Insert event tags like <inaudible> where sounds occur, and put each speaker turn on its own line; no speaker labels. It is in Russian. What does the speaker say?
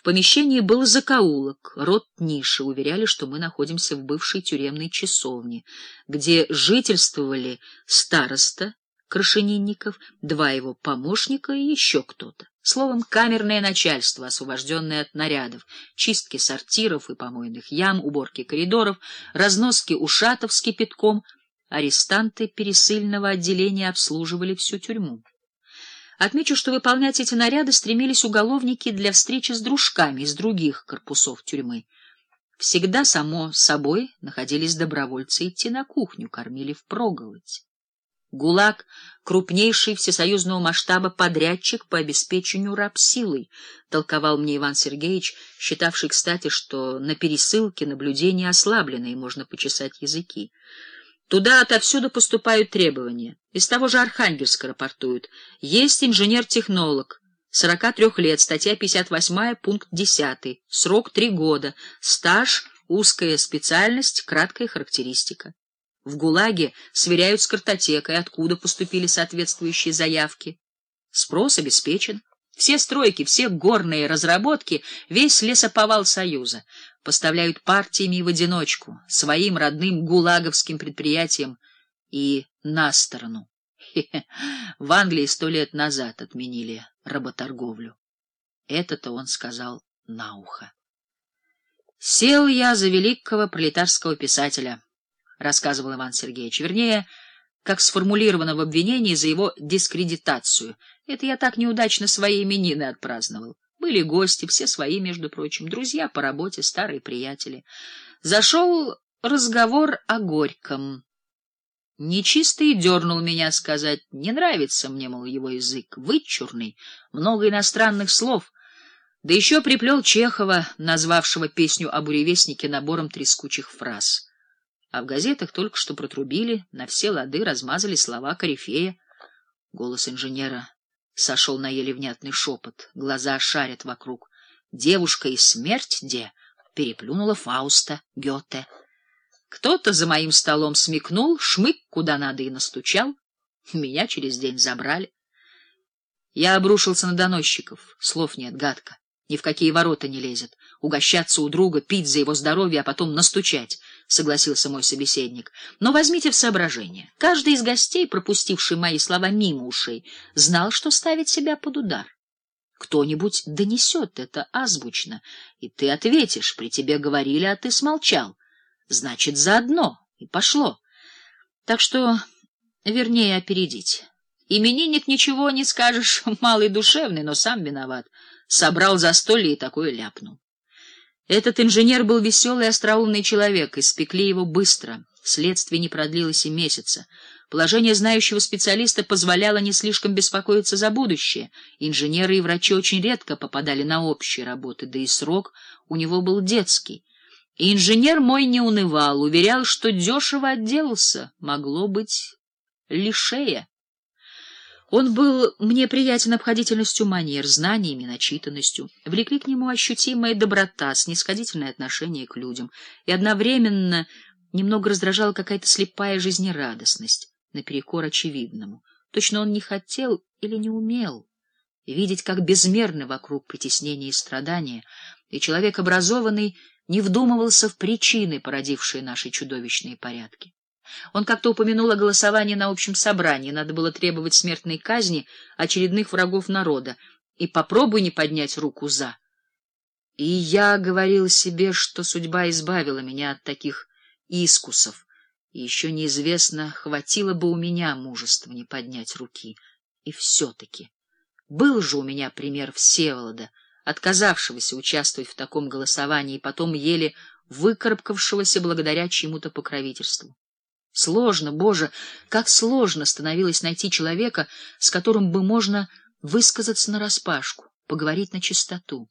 В помещении был закоулок, рот ниши, уверяли, что мы находимся в бывшей тюремной часовне, где жительствовали староста Крашенинников, два его помощника и еще кто-то. Словом, камерное начальство, освобожденное от нарядов, чистки сортиров и помойных ям, уборки коридоров, разноски ушатов с кипятком, арестанты пересыльного отделения обслуживали всю тюрьму. Отмечу, что выполнять эти наряды стремились уголовники для встречи с дружками из других корпусов тюрьмы. Всегда, само собой, находились добровольцы идти на кухню, кормили впроголодь. ГУЛАГ — крупнейший всесоюзного масштаба подрядчик по обеспечению рабсилой, толковал мне Иван Сергеевич, считавший, кстати, что на пересылке наблюдения ослаблены и можно почесать языки. Туда отовсюду поступают требования. Из того же Архангельска рапортуют. Есть инженер-технолог, 43 лет, статья 58, пункт 10, срок 3 года, стаж, узкая специальность, краткая характеристика. В ГУЛАГе сверяют с картотекой, откуда поступили соответствующие заявки. Спрос обеспечен. Все стройки, все горные разработки, весь лесоповал Союза поставляют партиями и в одиночку, своим родным гулаговским предприятиям и на сторону. В Англии сто лет назад отменили работорговлю. Это-то он сказал на ухо. Сел я за великого пролетарского писателя, рассказывал Иван Сергеевич, вернее, как сформулировано в обвинении за его дискредитацию. Это я так неудачно свои именины отпраздновал. Были гости, все свои, между прочим, друзья по работе, старые приятели. Зашел разговор о Горьком. Нечистый дернул меня сказать, не нравится мне, мол, его язык, вычурный, много иностранных слов, да еще приплел Чехова, назвавшего песню о буревестнике набором трескучих фраз. А в газетах только что протрубили, на все лады размазали слова корифея. Голос инженера сошел на еле внятный шепот, глаза шарят вокруг. Девушка и смерть где? Переплюнула Фауста, Гёте. Кто-то за моим столом смекнул, шмык куда надо и настучал. Меня через день забрали. Я обрушился на доносчиков. Слов нет, гадко. Ни в какие ворота не лезет. Угощаться у друга, пить за его здоровье, а потом настучать согласился мой собеседник. Но возьмите в соображение. Каждый из гостей, пропустивший мои слова мимо ушей, знал, что ставит себя под удар. Кто-нибудь донесет это азбучно, и ты ответишь: "При тебе говорили, а ты смолчал". Значит, заодно и пошло. Так что, вернее, опередить. Именинник ничего не скажешь, <laughs> малый душевный, но сам виноват. Собрал застолье и такое ляпнул. Этот инженер был веселый и остроумный человек, испекли его быстро. Следствие не продлилось и месяца. Положение знающего специалиста позволяло не слишком беспокоиться за будущее. Инженеры и врачи очень редко попадали на общие работы, да и срок у него был детский. И инженер мой не унывал, уверял, что дешево отделался, могло быть лишее. Он был мне приятен обходительностью манер, знаниями, начитанностью. Влекли к нему ощутимая доброта, снисходительное отношение к людям, и одновременно немного раздражала какая-то слепая жизнерадостность, наперекор очевидному. Точно он не хотел или не умел видеть, как безмерны вокруг притеснения и страдания, и человек образованный не вдумывался в причины, породившие наши чудовищные порядки. Он как-то упомянул о голосовании на общем собрании, надо было требовать смертной казни очередных врагов народа, и попробуй не поднять руку за. И я говорил себе, что судьба избавила меня от таких искусов, и еще неизвестно, хватило бы у меня мужества не поднять руки. И все-таки был же у меня пример Всеволода, отказавшегося участвовать в таком голосовании и потом еле выкарабкавшегося благодаря чьему-то покровительству. Сложно, Боже, как сложно становилось найти человека, с которым бы можно высказаться нараспашку, поговорить на чистоту.